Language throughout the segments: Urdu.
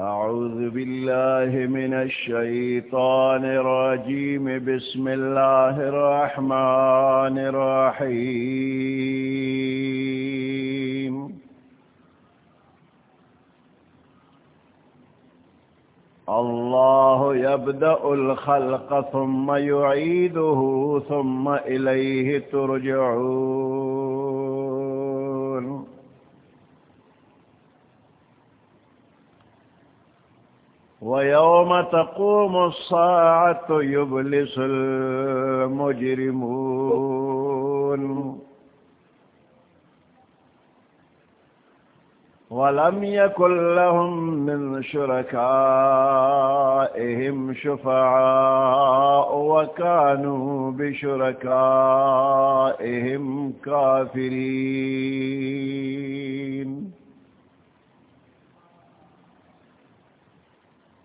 أعوذ بالله من الشيطان الرجيم. بسم الله الرحمن الرحيم. الله يبدأ الخلق ثم يعيده ثم إليه ترجعون. ويوم تقوم الصاعة يبلس المجرمون ولم يكن لهم من شركائهم شفعاء وكانوا بشركائهم كافرين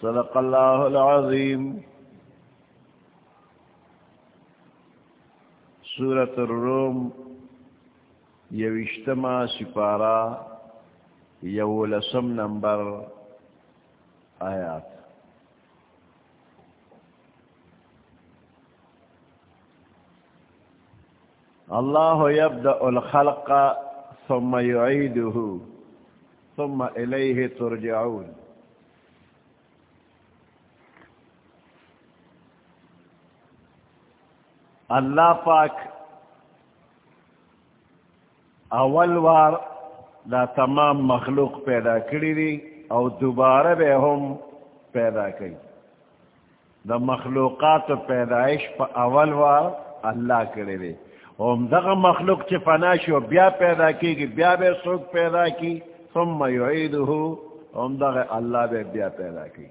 صدق الله العظيم. سورة الروم يوشتما سپارا يولسم نمبر آيات الله يبدأ الخلق ثم يعيده ثم إليه ترجعون. اللہ پاک اول وار دا تمام مخلوق پیدا کری دی او دوبارہ بے ہم پیدا کری دا مخلوقات پیدائش پا اول وار اللہ کری دی ام دغا مخلوق چی فناشو بیا پیدا کی گی، بیا بے سوک پیدا کی، ثم یعیدہو ام دغا اللہ بے بیا پیدا کی۔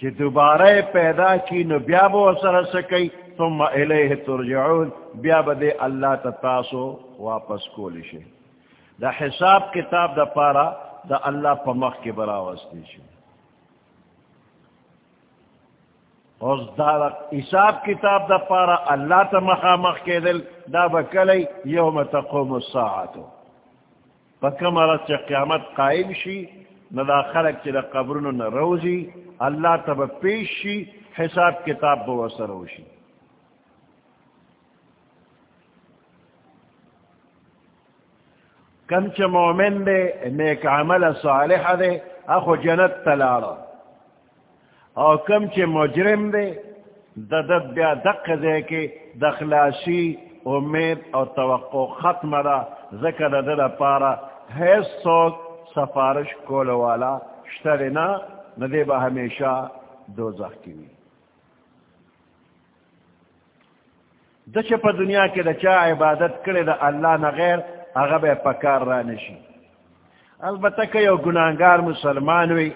کہ دوبارہ پیدا کی نو بیا بو سر سکی، ثم الیہ ترجعون، بیا بدے اللہ تتاسو واپس کولشے دا حساب کتاب دا پارا، دا اللہ پا مخ کے براوستی شے اور دا حساب کتاب دا پارا، اللہ تا مخا مخ کے دل، دا بکلی یوم تقوم الساعتو۔ پا پکم رت قیامت قائم شی ندا خلق چی دا قبرنو نروزی اللہ تب پیش حساب کتاب بو سروشی کم چ مومن دے، نیک عمل صالح دے، اخو جنت تلارا او کم چ مجرم دے، ددد بیا دق دے کے دخلاسی امید او توقع ختم را ذکر دد پارا۔ حیث سوک سفارش کول والا شترنا ندے با ہمیشہ دو زخ کی ہوئی. دچ پا دنیا کے دا چا عبادت کرے دا اللہ نغیر اغب پکار را نشی. البتہ کہ یو گناہگار مسلمان ہوئی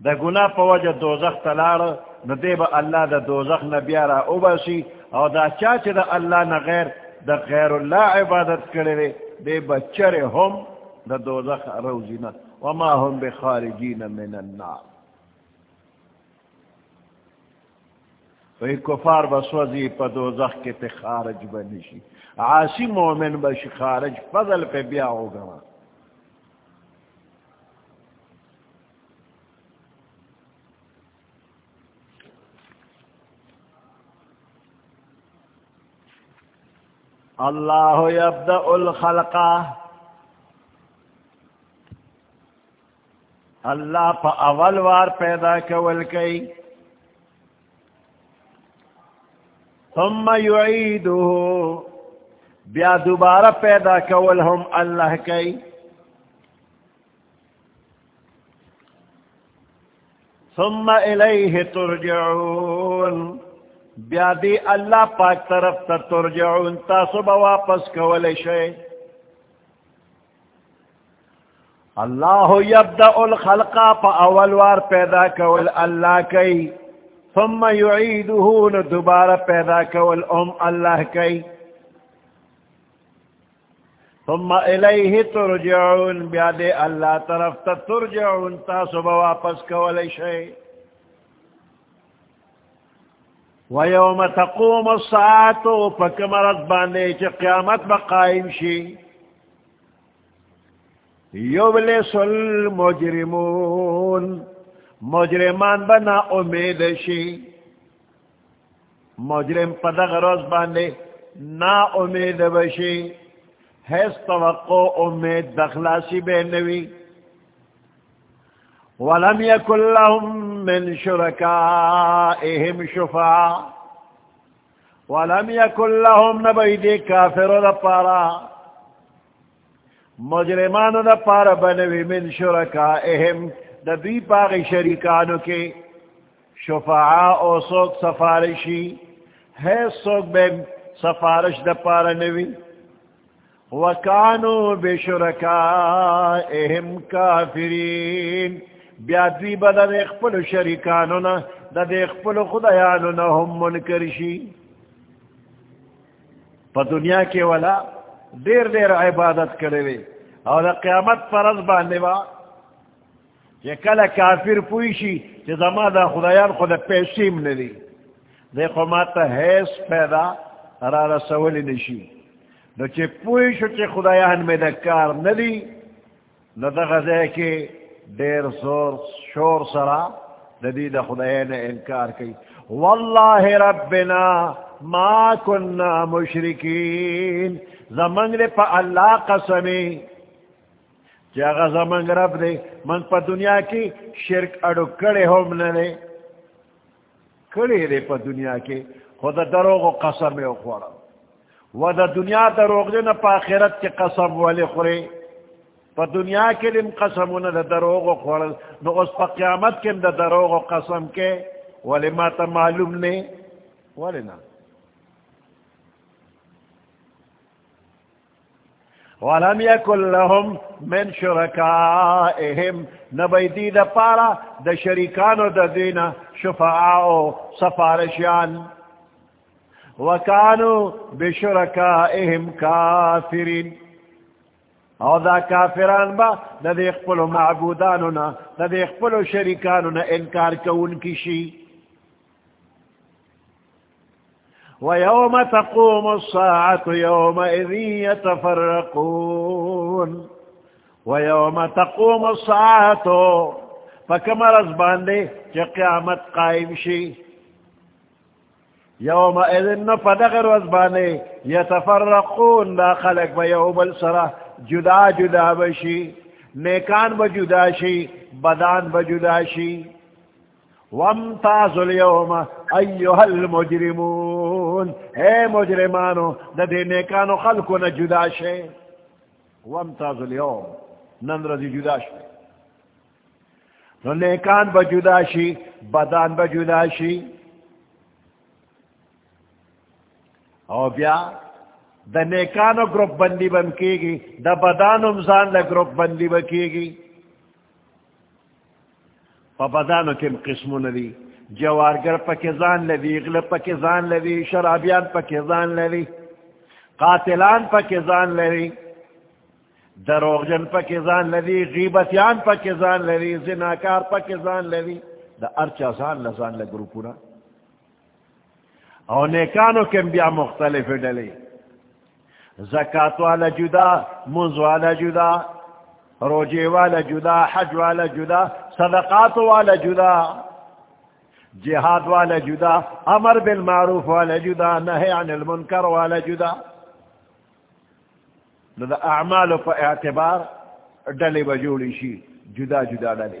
دا گناہ پا وجہ دوزخ تلار ندے با اللہ دا دوزخ نبیارا اوباسی، او دا چاچ دا اللہ نغیر دا غیر اللہ عبادت کرے دے بچر ہم دا دوزخ روزینا وما هم بخارجین من النار. وی کفار بسوزی پا دوزخ کے تے خارج بنشی. عاسی مومن بش خارج فضل پہ بیا ہوگا اللہ یبدأ الخلقہ. اللہ پا اول وار پیدا کول کئی۔ ثم یعیدو بیا دوبارہ پیدا کول ہم اللہ کئی۔ ثم الیہ ترجعون۔ بیا دی اللہ پاک طرف تا ترجعون تا صبح واپس کول شئی اللہ یبدأ الخلقا پا اول وار پیدا کول اللہ کئی، ثم یعیدہون دوبارہ پیدا کول ام اللہ کئی۔ ثم الیہ ترجعون بیادے اللہ طرف تا ترجعون تا صبح واپس کول شئی ویوم تقوم الساعتو پکمرت باندے چی قیامت بقائم شئی یبلس المجرمون مجرمان بنا امید شی مجرم پدغ روز باندے نا امید بشی حیث توقع امید دخلاسی بینوی ولم يكن لهم من شركائهم شفعاء ولم يكن لهم نبيد كافر لپارا مجرمانو دا پارا بنوی من شرکائهم، دا دی پاغی شریکانو کے شفعاء او سوک سفارشی، ہے سوک بے سفارش دا پارا نوی۔ وکانو بے بشرکائهم کافرین۔ بیا دی بدا دے اخپل شریکانو نا، دا دے اخپل خدایانو نا ہم منکرشی۔ پا دنیا کے والا دیر دیر عبادت کرے اور قیامت فرض باندھے با، یہ کل کافر پوئشی کہ زما دا خدایان خود پیسیم ندی. دیکھو ماتا حیث پیدا را رسولی نشی. نو چی پوئشو چی خدایان میں دکار ندی، نو دا غزے کے دیر زور شور سرا ندی دا خدایان انکار کی واللہ ربنا ما کننا مشرکین. زمنگ دے پا اللہ قسمی. جاگا زمنگ رب دے، من پا دنیا کی شرک اڑو کڑے ہوم نلے. کڑے دے پا دنیا کی، خود دروغ و قسم او خورا و دا دنیا دروغ دے نا پا آخرت کی قسم والی خورے. پا دنیا کے لیے قسم نا دا دروغ و خورا نو اس پا قیامت کے دا دروغ و قسم کے. ولی ما تا معلوم نے. ولی نا. ولم يكن لهم من شركائهم نبيدي دا پارا دا شريكانو دا دينا شفعاء سفارشيان وكانوا بشركائهم كافرين او دا کافران با دا دے اخپلو معبودانونا دا دے اخپلو شرکانونا انکار کون کی شی ويوم تقوم الساعة يومئذ يتفرقون. ويوم تقوم الساعة. فكما رزبان دي قيامت قائم شي. يومئذ نفدغ رزبان دي يتفرقون لا خلق بيوم السرة جدا جدا بشي نیکان بجدا شي بدان بجدا شي وامتاز اليوم ایوہ المجرمون. اے مجرمانو دا دے نیکانو خلقو نا جدا شے وامتاز اليوم، نن رضی جدا شے نو نیکان با جدا شی بدان با جدا شی او بیا دا نیکانو گروپ بندی بم کی گی دا بدانو مزان دا گروپ بندی با کی گی پا بدانو کم قسمو ندی جوارگر پکزان لوی، غلب پکزان لوی، شرابیان پکزان لوی، قاتلان پکزان لوی، دروغجن پکزان لوی، غیبتیان پکزان لوی، زناکار پکزان لوی، دا ارچا زان لزان لگروپونا او نیکانو کم بیا مختلف ڈلی زکاة والا جدا، منز والا جدا، روجے والا جدا، حج والا جدا، صدقات والا جدا۔ جہاد والا جدا، امر بالمعروف والا جدا، نہی عن المنکر والا جدا۔ نو اعمال پا اعتبار ڈلے بجوڑی شی، جدا جدا ڈلے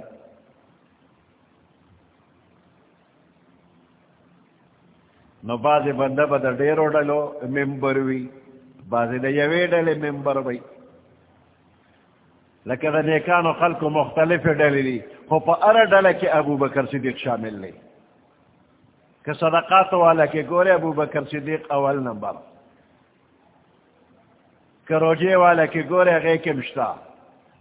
نو باز بندہ با دا دیرو ڈلو، ممبر وی۔ باز دا یوی ڈلے ممبر وی۔ لیکن دا نیکانو خلق مختلف ڈلے لی خو پا ارہ ڈلے کی ابو بکر صدیق شامل لی کہ صدقات والا کے گورے ابو بکر صدیق اول نمبر. کہ روجے والا کے گورے غی کے مشتا.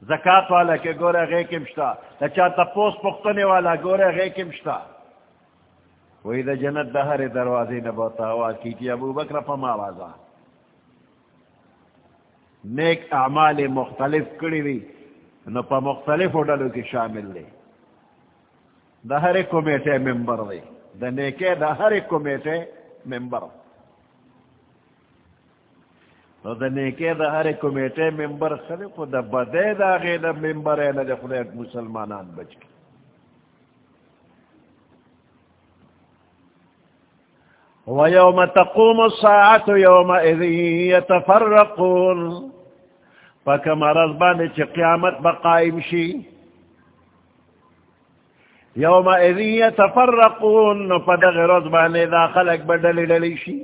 زکاة والا کے گورے غی کے مشتا. لچا تپوس پختنے والا گورے غی کے مشتا. وہی دا جنت دا ہر دروازے نے بہت آواز کی تھی ابو بکر پما آوازا نیک اعمال مختلف کڑی دی نو پا مختلف اڈلو کی شامل دی. دا ہر کمیٹے ممبر دی. دا نیکے دا ہر ایک کمیٹے ممبر. نو دا نیکے دا ہر ایک کمیٹے ممبر خلق دا بدے دا غیر ممبر ہے نا دا خلق مسلمانان بچ کی ويوم تقوم الساعة يومئذ يتفرقون. فكما رضبان قيامت بقائم شي يومئذ يتفرقون فدغ رضبان إذا خلق بدل لليشي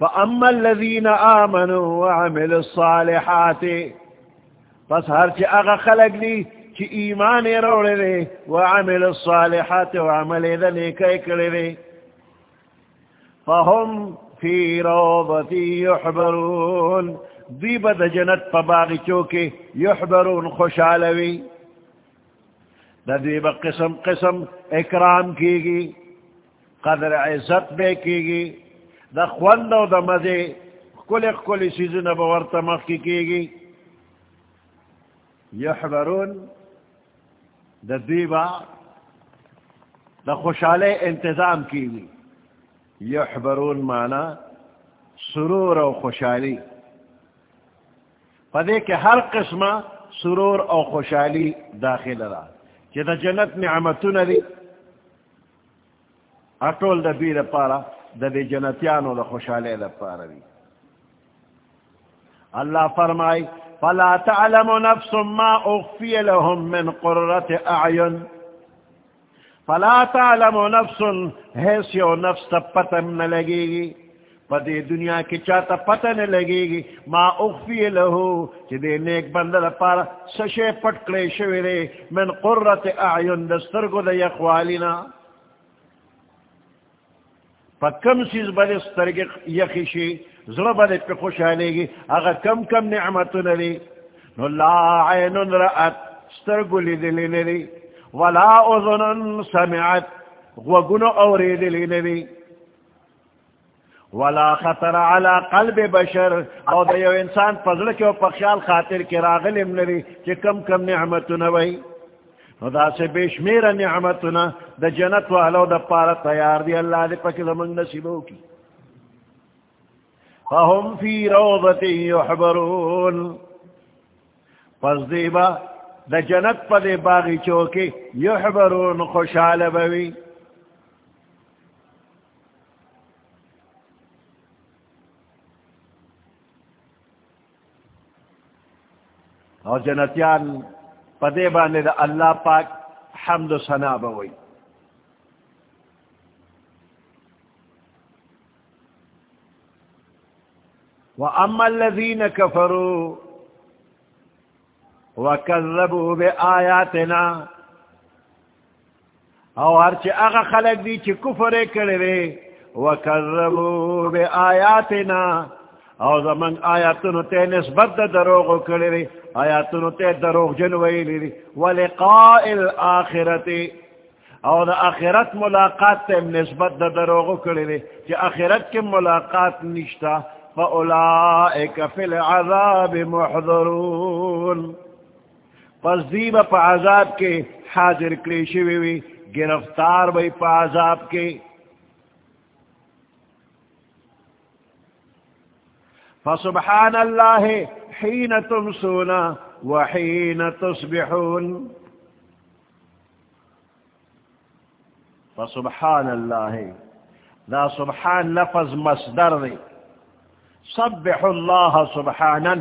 فأما الذين آمنوا وعملوا الصالحات فسهرت أغا خلق لي چی ایمان روڑے دے وعمل الصالحات وعمل ذنے کئی کرے دے فهم فی روضتی یحبرون. دی بد جنت پا باغی چوکے یحبرون خوشالوی دا دی با قسم قسم اکرام کی گی قدر عزت بے کی گی دا خوندو دا مزے کل کل سیزن بورتمخ کی کی گی یحبرون دا دیبا دا خوشحالے انتظام کی گئی یحبرون مانا سرور و خوشحالی پدے کے ہر قسم سرور او خوشحالی داخل رہا۔ کہ دا جنت نعمتون دی اٹول دا بیر پارا، دا دی جنتیانو دا خوشحالے دا پارا دی۔ اللہ فرمائی، فلا تعلم نفس ما اخفي لهم من قرة اعين فلا تعلم نفس حیثیو نفس تا پتن نلگی گی پدی دنیا کی چاہتا پتہ پتن لگی گی۔ ما اخفی لہو چی دے نیک بندر پارا سشے پٹکلے شویرے، من قررت اعین دسترگو دا یخوالینا پا کم سیز بدے سترگ یخیشی زړه باندې په خوشاله گی۔ هغه کم کم نعمتونه لري نو لا عین رات سترګولې دې لري ولا اذن سمعت وگنو وغن اورید لري ولا خطر على قلب بشر. او د یو انسان پزړه کې او په خیال خاطر کې راغلم لري چې کم کم نعمتونه وای نو دا سے بے نعمتونه د جنت والو د پاره تیار دی الله دې پکې زمنګ نصیبو کی فهم في روضة يحبرون فالزيبا دا جنت پا دے باغی چوکی یحبرون خوشحال بوی اور جنتیان پدے بانے دا اللہ پاک حمد و سنا بوئی۔ وأما الذين كفروا وكذبوا بآياتنا او هرچ اغا خلق دی چی کفر کرده وکذبوا بآیاتنا او زمان آیاتنو تے نسبت دا دروغو کرده آیاتنو تے دروغ جنوئی لی ری ولقاء الآخرت. او دا آخرت ملاقات تے نسبت دا دروغو کرده چی آخرت کے ملاقات نشتا فأولئك في العذاب محضرون. پس دیب پا عذاب کے حاضر کلیشی وی گرفتار بھئی پا عذاب کے فسبحان اللہ حین تمسون وحین تصبحون. فسبحان اللہ لا سبحان لفظ مصدر دی. سبح اللہ سبحانا.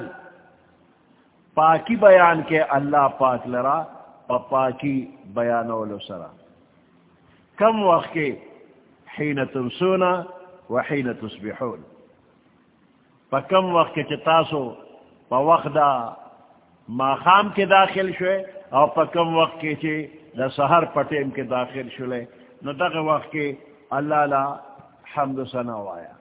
پاکی بیان کے اللہ پاک لرا، پا پاکی بیان سرا. کم وقت کے حین تمسونا وحین تصبحون. پا کم وقت کے چتاسو پا وقت دا ما خام کے داخل شوئے او پا کم وقت کے چے دا سہر پٹیم کے داخل شوئے نو دغ وقت کے اللہ لا حمد سنا وایا.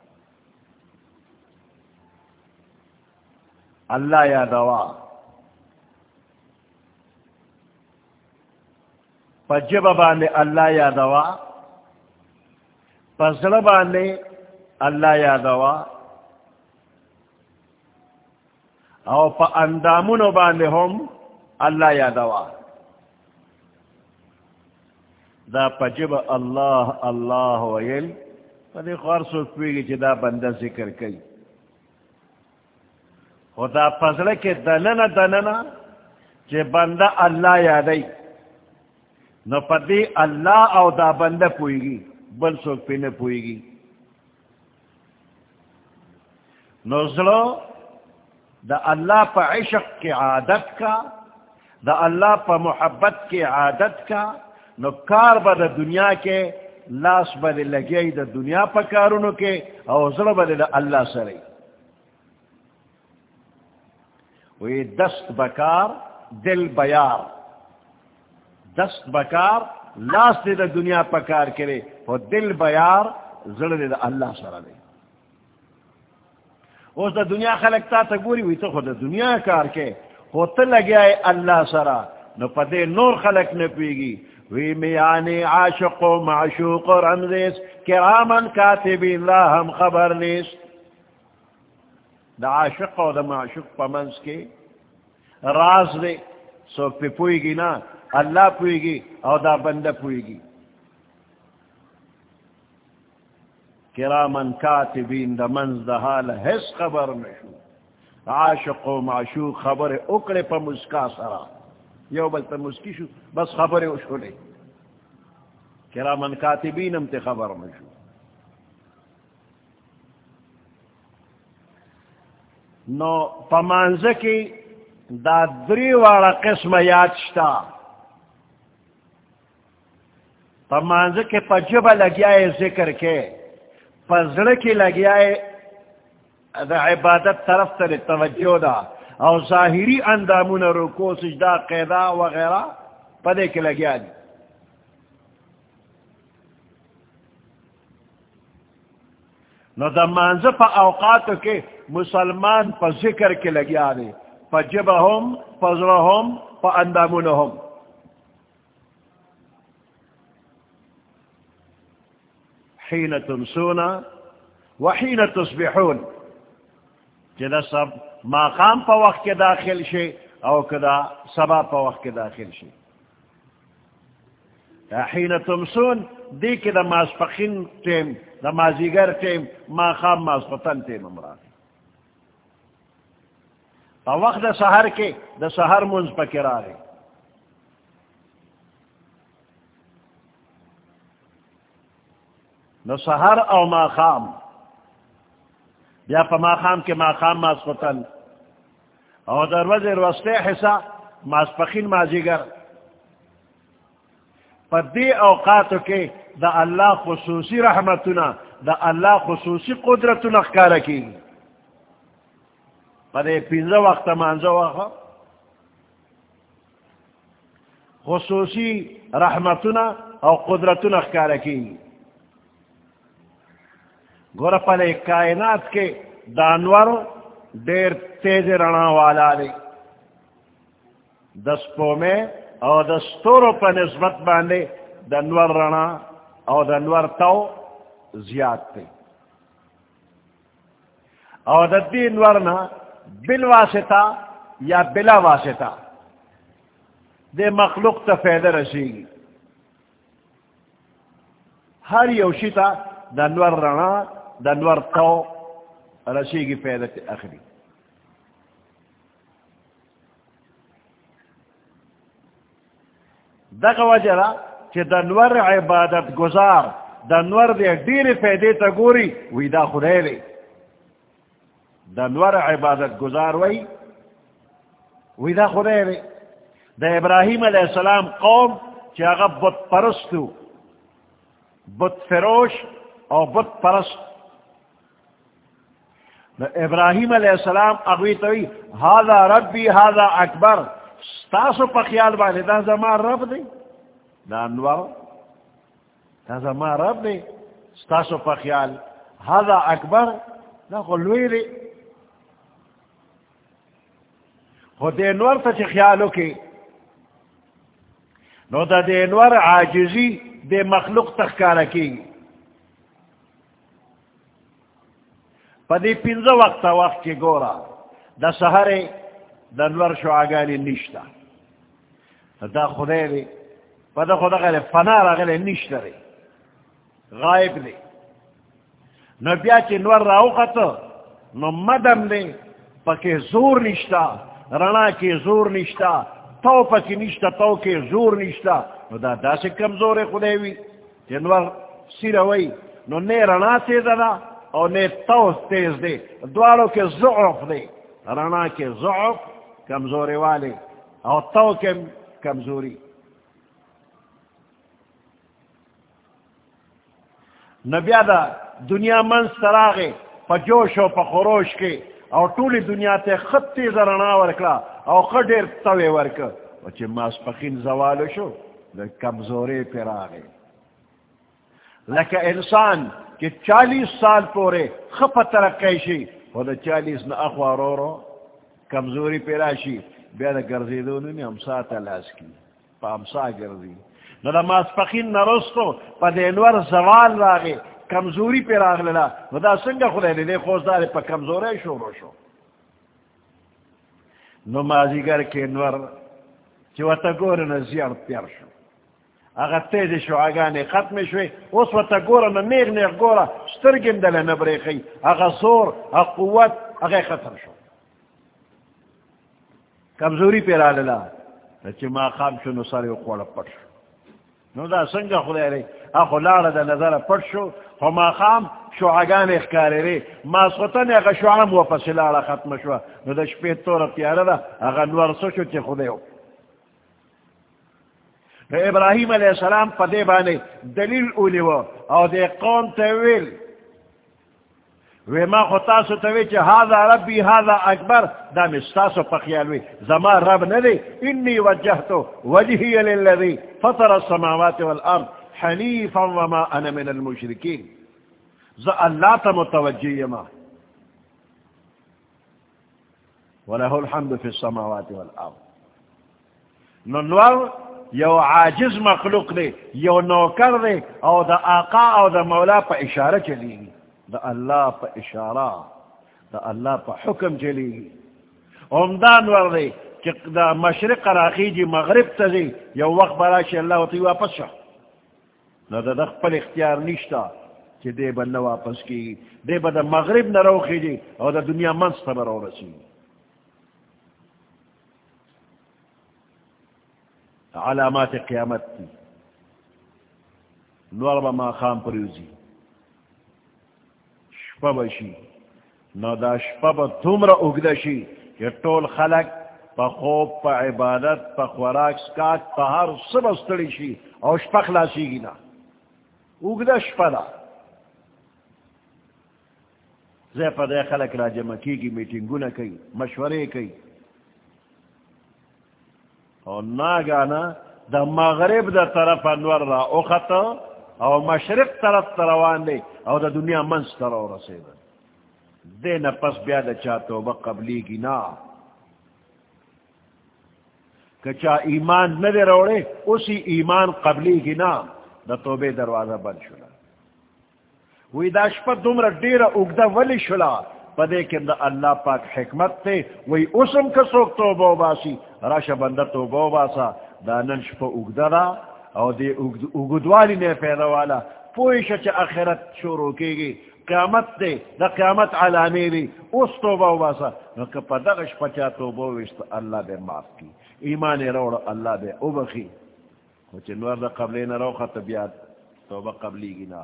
اللہ یا دوا. پجب باندھے اللہ یا دوا. پزل باندھے اللہ یا دوا. او پا اندامون باندھے ہم اللہ یا دوا دا پجب اللہ اللہ ویل، پا پدی خور سوک پیگی چی دا بندہ ذکر کئی. خدا پزل کے دننا دننا چی بندہ اللہ یادئی. نو پا پدی اللہ او دا بندہ پوئی گی بل سوک پی نے پوئی گی نوزلو دا اللہ پا عشق کی عادت کا، دا اللہ پا محبت کی عادت کا، نو کار با دا دنیا کے، لاس با دا لگئی دا دنیا پا کارونو کے، او زلو دا اللہ سرئی وی دست بکار، دل بیار۔ دست بکار، لاس دے دا دنیا پکار کرے وہ دل بیار زڑ دے دا اللہ سر اس دا دنیا خلقتا تا گوری ہوئی تو خود دا دنیا کار کے خو تا لگیا ہے اللہ سرا نو پا نور خلق نے پیگی وی میانی عاشق و معشوق و رمزیس کرامن کاتبی اللہ ہم خبر نیس دا عاشق و دا معشوق پا منز کے راز دے سو پی پوئی گی نا اللہ پوئے گی اور دا بندہ پوئے گی کرامن کاتبین دا منز دا حال حس خبر نشو۔ عاشق و معشوق خبر اکڑے پا مسکا سرا۔ یو بل تا مسکی شو، بس خبر اشو لے کرامن کاتبین ہم تے خبر نشو۔ نو پمانز کی دا دری والا قسم یاد شتا۔ پمانز کے پجب لگیا ہے ذکر کے۔ پزڑ کی لگیا ہے دا عبادت طرف تر توجہ دا او ظاہری اندامون رکو سجدہ قیدہ وغیرہ پدے کے لگیا دی نو دا مانز پا اوقات کے مسلمان پا ذکر کے لگیا دی پا جبہم پا ذرہم پا اندامونہم حين تمسون وحين تصبحون. جدا سب ما قام پا وقت کے داخل شے او کدا سبا پا وقت کے داخل شے حين تمسون، دی که دا ماسپخین تیم دا مازیگر تیم ما خام ماسپتن تیم امران پا وقت دا سہر کے دا سہر منز پکرا رہے نو سہر او ما خام یا پا ما خام کے ما خام ماس فتن او در وزر وستے حصہ، ماس پخین مازیگر. پر دی اوقاتو کے دا اللہ خصوصی رحمتنا دا اللہ خصوصی قدرتنا اخکارا کی. پر دی پینزا وقت مانزا وقت خصوصی رحمتنا او قدرتنا اخکارا کی. گور پلے کائنات کے دانور دیر تیز رنا والا دے۔ دس پو میں اور دستوروں پر نسبت باندھے دنور رنا اور دنور تو زیاد تھے۔ اور ددی ورنا بل واسطہ یا بلا واسطہ۔ دے مخلوق تو فائدہ رسی گی ہر یوشیتا دنور رنا دنور تو رسی کی پیدت اخری. دغ وجرا کہ دنور عبادت گزار دنور دے دیر فیدے تا گوری، وی دا خدے لے دنور عبادت گزار وی وی دا خدے لے دا ابراہیم علیہ السلام قوم چاگب بت پرستو، بت فروش اور بت پرست ابراہیم علیہ السلام اگوی توی ہاضا ربی ہاضا اکبر. ستاسو پا خیال والے دا زمان رب دے دا انوار دا زمان رب دے ستاسو پا خیال ہاضا اکبر. دا خلوی دے خود دے انوار تا چی خیالو کی نو دا دے انوار عاجزی دے مخلوق تخکارا کی پدی پنزا وقت وقت کی گورا دا سہر دا نور شعاگانی نشتا دا خدای دی پدا خدا غلی فنا را نشتا دی غائب دی نو بیا چی نور راو خطا نو مدم دی پکی زور نشتا رنا کی زور نشتا تو پکی نشتا تو کی زور نشتا نو دا دا سے کمزور خدای وی چی نور سیروی نو نی رنا تیزا دا اور نے تو تیز دے دواروں کے ضعف دے رانا کے ضعف، کمزوری والے اور تو کے کمزوری۔ نبیا دا دنیا من سراغے پجوش و پخروش کے، اور ٹولی دنیا تے خطی زرنا ورکلا، اور خڈیر توے ورک وچے ماس پخین زوالو شو کمزوری پر آگے لکہ انسان کہ چالیس سال پورے خپ ترقی شی وہ دا چالیس نا اخوا رو رو کمزوری پیرا شی بیا دا گرزی دونو نی امسا تلاس کی، پا امسا گرزی۔ نا دا ماس پخین نرستو، پا دینور زوال راگے کمزوری پی راگ للا نو دا سنگا خودے لے خوز دارے پا کمزوری شو رو شو۔ نو مازی گر کے انور، چی وطا گور نزیار پیر شو۔ اگر تیز شو آگانے ختم شوی. اس وقت گورا نا نیغ نیغ گورا سترگن دل نبریخی اگر زور اگر قوت اگر ختم شو. کمزوری پیر آللا چی ما خام شو، نو ساری خوڑا پٹ شو. نو دا سنگا خدای ری اخو لارا دا نظر پٹ شو. خو ما خام شو آگانے اخکاری ری ما سوطن اگر شو عام وپس لارا ختم شو. نو دا شپیت طور پیارا دا. اگر نور سو شو چی خدای ہو ابراہیم علیہ السلام پدے بانے دلیل اولی و او دے قوم تاویل وی ما خطاسو تاوی چا هذا ربی هذا اکبر، دا مستاسو پخیالوی زما رب ندے انی وجہتو وجہی للذی فطر السماوات والارض حنیفا وما انا من المشرکین. زا اللہ تا متوجی ما وله الحمد في السماوات والارض. ننوار یو عاجز مخلوق دے یو نوکر دے او دا آقا او دا مولا پا اشارہ چلی گی دا اللہ پا اشارہ دا اللہ پا حکم چلی گی امدان ور دے کہ دا مشرق راقی جی مغرب تا دے یو وقت برا براشی اللہ تی واپس شا نا دا دخ پل اختیار نشتا چی دے با نواپس کی دے با دا مغرب نروخی جی او دا دنیا منست برو رسی گی علامات قیامت تھی نور ما خام پریوزی۔ شپب شی۔ نو دا شپب تمر اگدشی کہ ٹول خلق پا خوب پا عبادت پا خوراک سکاک پا ہر سب استڑی شی او شپا خلاسی گی نا اگدہ شپا دا زی پا دے خلق را جمع کی گی میٹنگو نا کئی مشورے کئی او ناگانا دا مغرب دا طرف انور را اخت او مشرق طرف تروان دی او دا دنیا منس ترو رسید دین پس بیا دا چا توبہ قبلی گی نا کچا ایمان ندے روڑے اسی ایمان قبلی گی نا دا توبے دروازہ بند شلا وی دا شپا دمرا دیر اگدہ ولی شلا پدے کے دا اللہ پاک حکمت تے، وہی اسم کا سوک تو باسی، راشا بندہ تو باسا دا ننش پا اگدہ او دے اگدوالی نے پیدا والا، پویشا چا اخرت شروع کی گی، قیامت دے دا قیامت علامی دی اس تو باسا نکا پا دغش پچا تو بو اللہ دے معاف کی، ایمان روڑ اللہ دے او بخی وچے نور دا قبلین رو خط بیاد، توبہ قبلی گی نا۔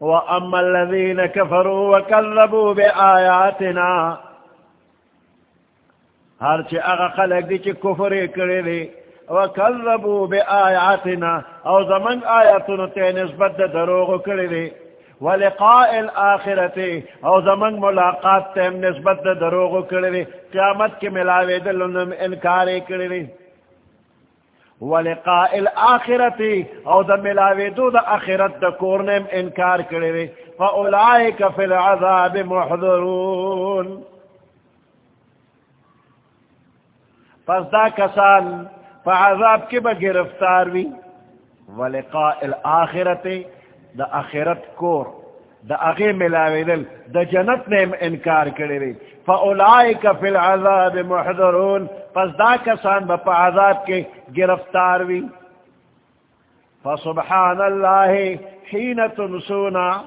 وأما الذين كفروا وكذبوا بآياتنا، ہر چی اغا خلق دی چی کفر کرے دی وکذبو بی او زمن آیاتنا تی نسبت دا دروغ کرے دی، ولقاء الاخرتی او زمن ملاقات تی نسبت دا دروغ کرے دی، قیامت کی ملاوی دلنم انکارے کرے دی۔ ولقاء الاخرتی او دا ملاوی دو دا اخرت دا کورنم انکار کرے دی. فاولائک فی العذاب محضرون. پس دا کسان پا عذاب کی با گرفتار وی ولقاء الاخرت دا اخرت کور. دا اغی ملاوی دل، دا جنت نیم انکار کری وی فا اولائک فی العذاب محضرون، پس دا کسان با پا عذاب کی گرفتار وی. فسبحان اللہ، حین تنسونا.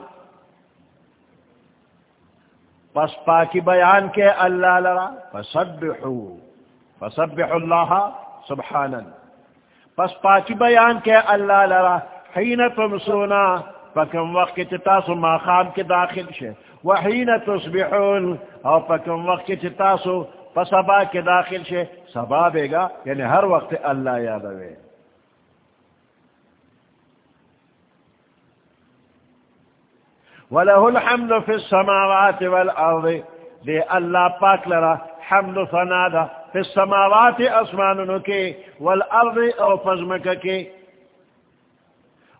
پس پاکی بیان کے اللہ لرا. فسبحو فسبح اللہ سبحانا پس پاکی بیان کے اللہ لرا. حین تمسونا فکم وقت کی تاسو ما خام کے داخل شے، وحین تصبحون، او فکم وقت کی تاسو پسبا کے داخل شے، سبا بے گا یعنی ہر وقت اللہ یاد ہوئے وله الحمد في السماوات والأرض۔ دي الله پاک لرا، حمد فنادا فی السماوات اسمانونو کے والارض او فزمک کے۔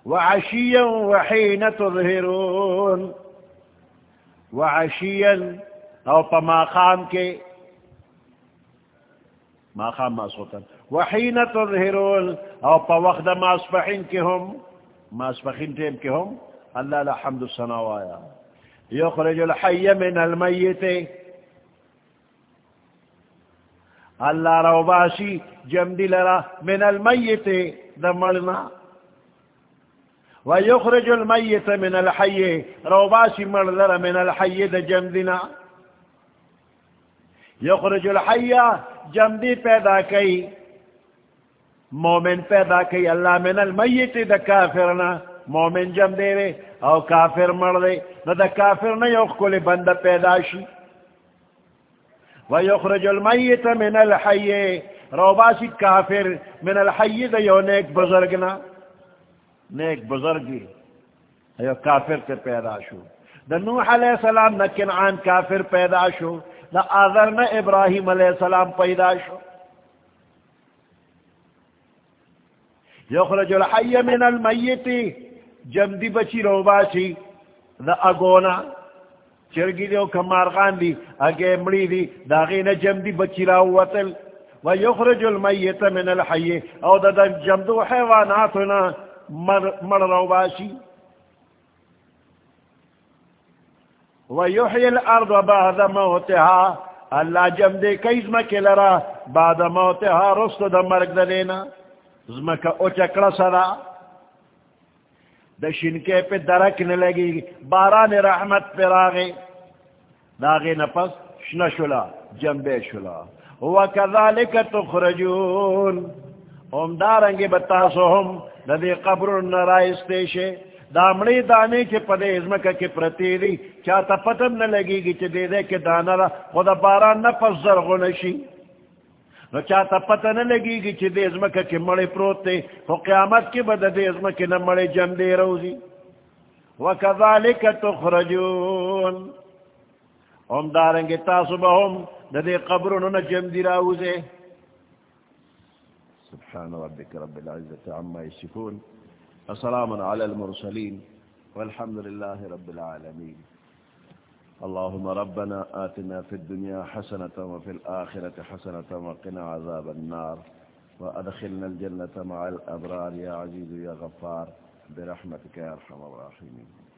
وعشیا وحین تظہرون وعشیا او پا ماخام کے، ماخام ما سوتن وحین تظہرون او پا وقت ما اسفحین کے ہم ما اسفحین تیم کے ہم، اللہ لحمد السنوایا یخرج الحی من المیتے اللہ رو باشی جم دل من المیت دمڑنا ويخرج الميت من الحي. روباسي مرلر من الحي دا جمدنا. يخرج الحي، جمدي پیدا کئی. مومن پیدا کئی. اللہ من المیت دا کافرنا مومن جم دے رے او کافر مر دے. دا کافر نا یوخ کل بند پیدا شی. ويخرج الميت من الحي. روباسي كافر من الحي ده يو بزرگنا نيك بزرگي ايو كافر تے پیدا شو۔ ده نوح علیہ السلام نہ کنعان کافر پیدا شو ده آذر نہ ابراہیم علیہ السلام پیدا شو۔ يخرج الحي من الميت جمدی بچی روباسی ده اگونا، چرگی دیو کمارغان دی، اگے مڑی دی، داغی نجم دی بچی راو وطل۔ و المیت من الحی، او دا دا جمدو حیواناتنا مر, مر رو باشی. و الارض بعد موتها. اللہ جم دے کئی زمکی لرا بعد موتها رست دا مرگ دا دینا. زمکا اچکڑا سرا. دا شنکے پہ درک نہ لگی باران رحمت پہ راغے. داغے نفس شنا شلا جنبے شلا. وکذالک تخرجون. ہم دارنگے بتاسو ہم دا دے قبر نرائستے شے دامڑی دانے کے پدے ازمکہ کے پرتی دی چاہتا پتم نہ لگی گی چے دے دے کے دانا را خدا باران نفس زرغو نشی نو چاہتا پتہ نہ لگی گی چی دے ازمکہ کی مڑے پروت تے خو قیامت کی بدا دے ازمکہ نہ مڑے جم دے روزی وکذالک تخرجون. ہم دارنگے تاسو بہم دا دے قبرون نہ جم دی روزے سبحان ربك رب العزة عما يشفون السلام على المرسلين والحمد لله رب العالمين. اللهم ربنا آتنا في الدنيا حسنة وفي الآخرة حسنة وقنا عذاب النار. وأدخلنا الجنة مع الأبرار يا عزيز يا غفار. برحمتك يا أرحم الراحمين.